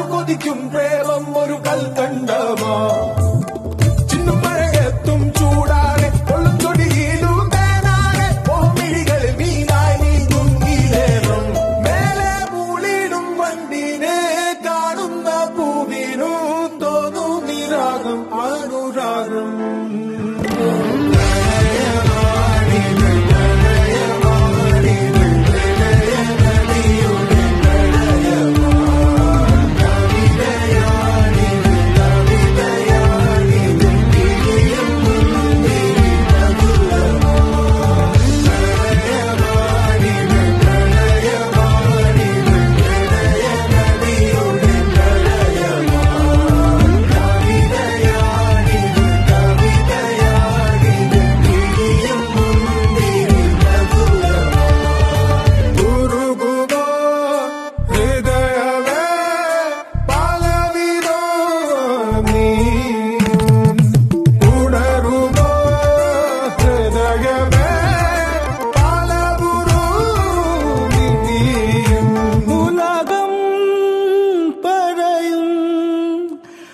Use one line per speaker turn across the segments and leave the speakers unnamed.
കൊതിക്കും പ്രേമം ഒരു കൽക്കണ്ടമാ.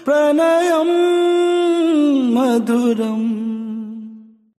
प्रणयं मधुरम्।